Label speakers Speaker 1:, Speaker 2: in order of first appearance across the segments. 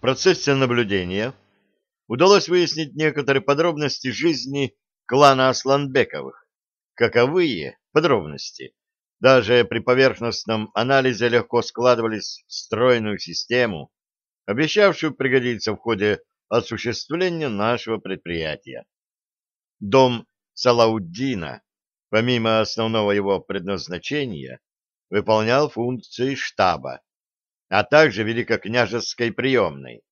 Speaker 1: Процессе наблюдения удалось выяснить некоторые подробности жизни клана Асланбековых. Каковые подробности даже при поверхностном анализе легко складывались в стройную систему, обещавшую пригодиться в ходе осуществления нашего предприятия. Дом Салауддина, помимо основного его предназначения, выполнял функции штаба, а также великокняжеской приемной.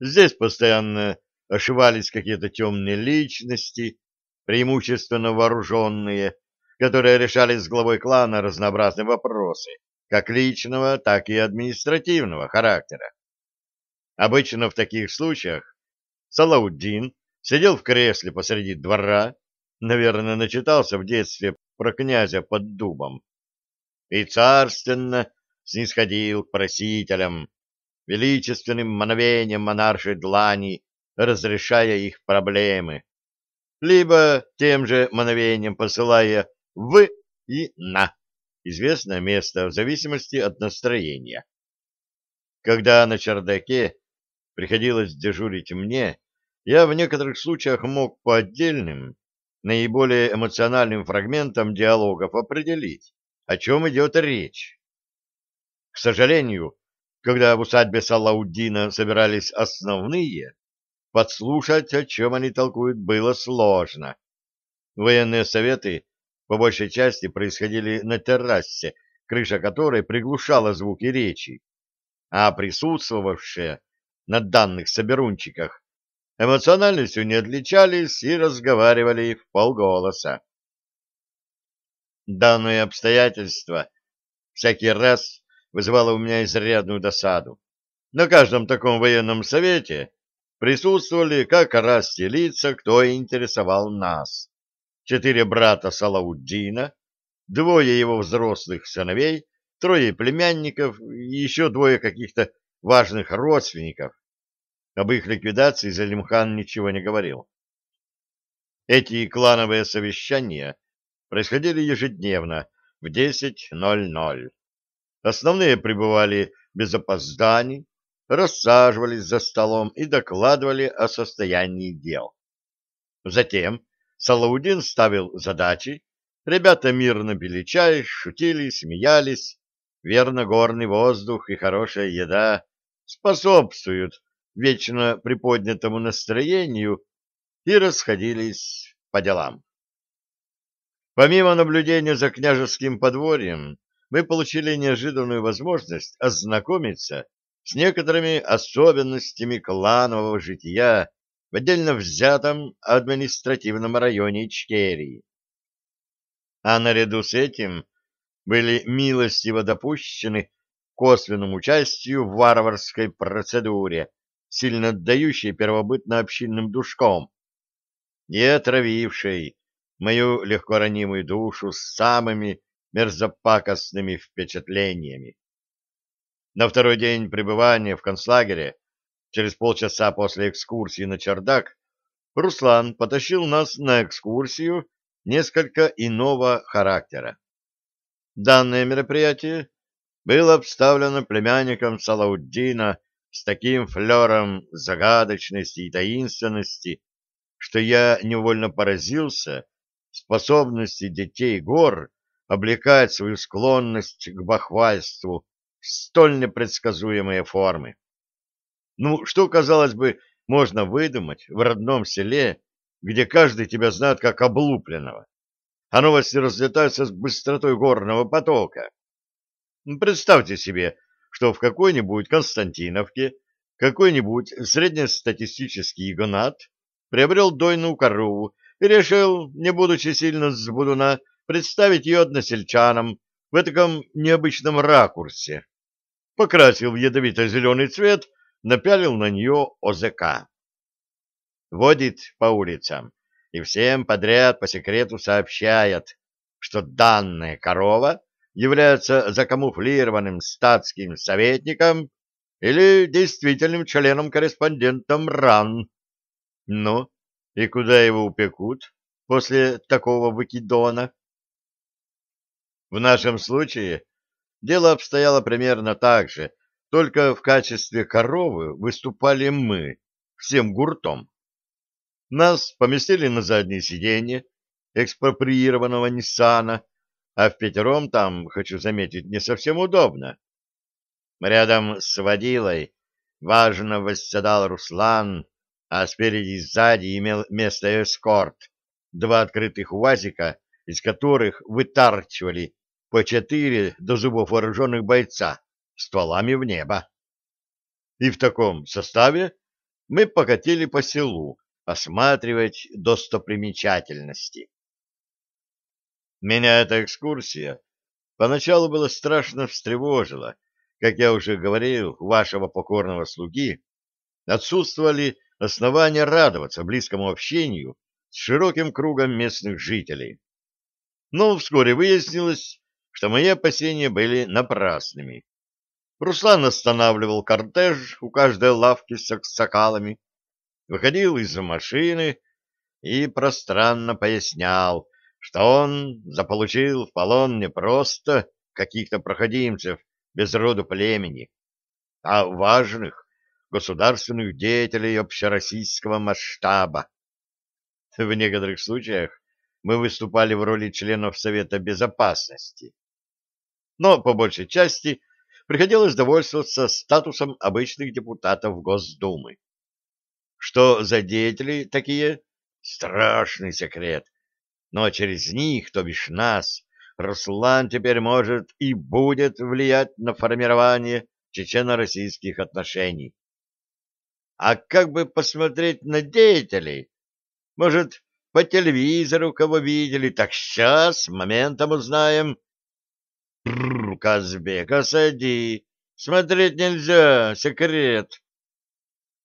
Speaker 1: Здесь постоянно ошивались какие-то темные личности, преимущественно вооруженные, которые решали с главой клана разнообразные вопросы, как личного, так и административного характера. Обычно в таких случаях Салауддин сидел в кресле посреди двора, наверное, начитался в детстве про князя под дубом, и царственно снисходил к просителям, величественным мановением монаршей длани, разрешая их проблемы, либо тем же мановением посылая в и на известное место в зависимости от настроения. Когда на чердаке приходилось дежурить мне, я в некоторых случаях мог по отдельным, наиболее эмоциональным фрагментам диалогов определить, о чем идет речь. К сожалению, когда в усадьбе Салауддина собирались основные, подслушать, о чем они толкуют, было сложно. Военные советы по большей части происходили на террасе, крыша которой приглушала звуки речи, а присутствовавшие на данных соберунчиках эмоциональностью не отличались и разговаривали в полголоса. Данное обстоятельство всякий раз вызывало у меня изрядную досаду. На каждом таком военном совете присутствовали как раз те лица, кто интересовал нас. Четыре брата Салауддина, двое его взрослых сыновей, трое племянников и еще двое каких-то важных родственников. Об их ликвидации Залимхан ничего не говорил. Эти клановые совещания происходили ежедневно в 10.00. Основные пребывали без опозданий, рассаживались за столом и докладывали о состоянии дел. Затем Салаудин ставил задачи, ребята мирно пили чай, шутили, смеялись, верно горный воздух и хорошая еда способствуют вечно приподнятому настроению и расходились по делам. Помимо наблюдения за княжеским подворьем, мы получили неожиданную возможность ознакомиться с некоторыми особенностями кланового жития в отдельно взятом административном районе Ичкерии. А наряду с этим были милостиво допущены косвенному участию в варварской процедуре, сильно отдающей первобытно-общинным душком и отравившей мою легко ранимую душу с самыми мерзопакостными впечатлениями. На второй день пребывания в концлагере, через полчаса после экскурсии на чердак, Руслан потащил нас на экскурсию несколько иного характера. Данное мероприятие было обставлено племянником Салауддина с таким флером загадочности и таинственности, что я невольно поразился способности детей гор облекать свою склонность к бахвальству в столь непредсказуемые формы. Ну, что, казалось бы, можно выдумать в родном селе, где каждый тебя знает как облупленного, а новости разлетаются с быстротой горного потока. Представьте себе, что в какой-нибудь Константиновке какой-нибудь среднестатистический игнат приобрел дойную корову и решил, не будучи сильно сбудуна, представить ее односельчанам в таком необычном ракурсе. Покрасил в ядовито-зеленый цвет, напялил на нее ОЗК. Водит по улицам и всем подряд по секрету сообщает, что данная корова является закамуфлированным статским советником или действительным членом-корреспондентом РАН. Ну, и куда его упекут после такого выкидона? В нашем случае дело обстояло примерно так же, только в качестве коровы выступали мы, всем гуртом. Нас поместили на заднее сиденье экспроприированного Ниссана, а в пятером там, хочу заметить, не совсем удобно. Рядом с водилой важно восседал Руслан, а спереди и сзади имел место эскорт, два открытых УАЗика, из которых вытарчивали по четыре до зубов вооруженных бойца стволами в небо. И в таком составе мы покатили по селу осматривать достопримечательности. Меня эта экскурсия поначалу было страшно встревожила. Как я уже говорил, у вашего покорного слуги отсутствовали основания радоваться близкому общению с широким кругом местных жителей. Но вскоре выяснилось, что мои опасения были напрасными. Руслан останавливал кортеж у каждой лавки с сокалами, выходил из машины и пространно пояснял, что он заполучил в полон не просто каких-то проходимцев без роду племени, а важных государственных деятелей общероссийского масштаба. В некоторых случаях мы выступали в роли членов Совета Безопасности, но по большей части приходилось довольствоваться статусом обычных депутатов Госдумы. Что за деятели такие? Страшный секрет но через них, то бишь нас, Руслан теперь может и будет влиять на формирование чечено-российских отношений. А как бы посмотреть на деятелей? Может, по телевизору кого видели? Так сейчас, моментом узнаем. Казбек, осади. Смотреть нельзя, секрет.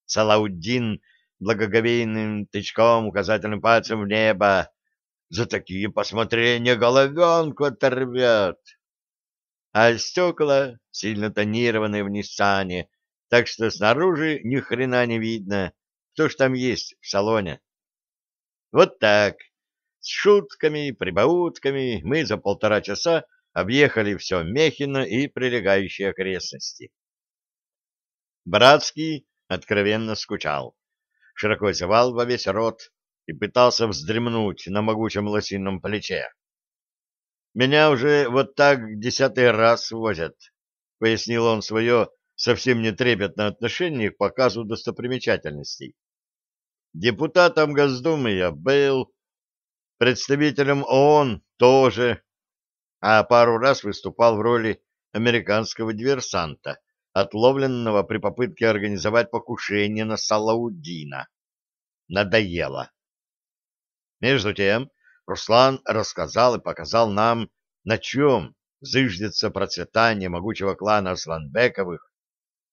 Speaker 1: Салауддин благоговейным тычком указательным пальцем в небо за такие посмотрения головенку оторвет. А стекла сильно тонированные в Ниссане, так что снаружи ни хрена не видно, кто ж там есть в салоне. Вот так, с шутками, прибаутками мы за полтора часа объехали все Мехино и прилегающие окрестности. Братский откровенно скучал, широко зевал во весь рот, и пытался вздремнуть на могучем лосином плече. «Меня уже вот так десятый раз возят», — пояснил он свое совсем не трепетное отношение к показу достопримечательностей. «Депутатом Госдумы я был, представителем ООН тоже, а пару раз выступал в роли американского диверсанта, отловленного при попытке организовать покушение на Салаудина. Надоело. Между тем Руслан рассказал и показал нам, на чем зыждется процветание могучего клана Асланбековых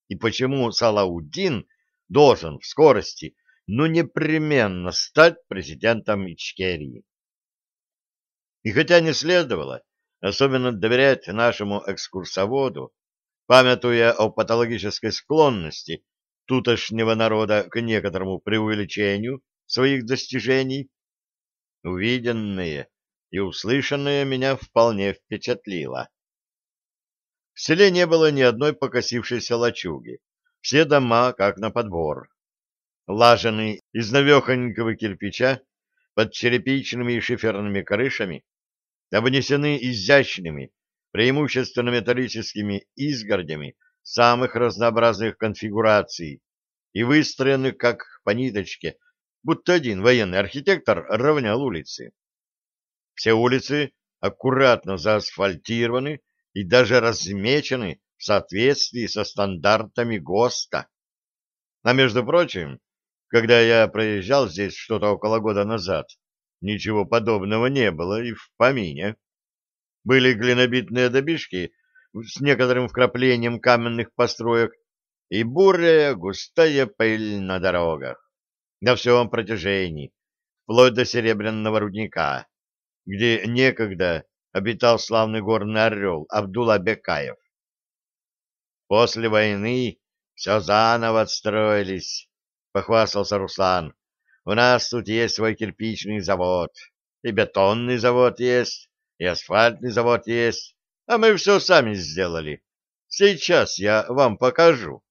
Speaker 1: и почему Салаудин должен в скорости, но непременно стать президентом Ичкерии. И хотя не следовало особенно доверять нашему экскурсоводу, памятуя о патологической склонности тутошнего народа к некоторому преувеличению своих достижений, Увиденное и услышанное меня вполне впечатлило. В селе не было ни одной покосившейся лачуги. Все дома как на подбор. Лажены из навехонького кирпича под черепичными и шиферными крышами, обнесены изящными, преимущественно металлическими изгородями самых разнообразных конфигураций и выстроены как по ниточке будто один военный архитектор равнял улицы. Все улицы аккуратно заасфальтированы и даже размечены в соответствии со стандартами ГОСТа. А между прочим, когда я проезжал здесь что-то около года назад, ничего подобного не было и в помине. Были глинобитные добишки с некоторым вкраплением каменных построек и бурая густая пыль на дорогах на всем протяжении, вплоть до Серебряного рудника, где некогда обитал славный горный орел Абдулла Бекаев. После войны все заново отстроились, — похвастался Руслан. У нас тут есть свой кирпичный завод, и бетонный завод есть, и асфальтный завод есть, а мы все сами сделали. Сейчас я вам покажу.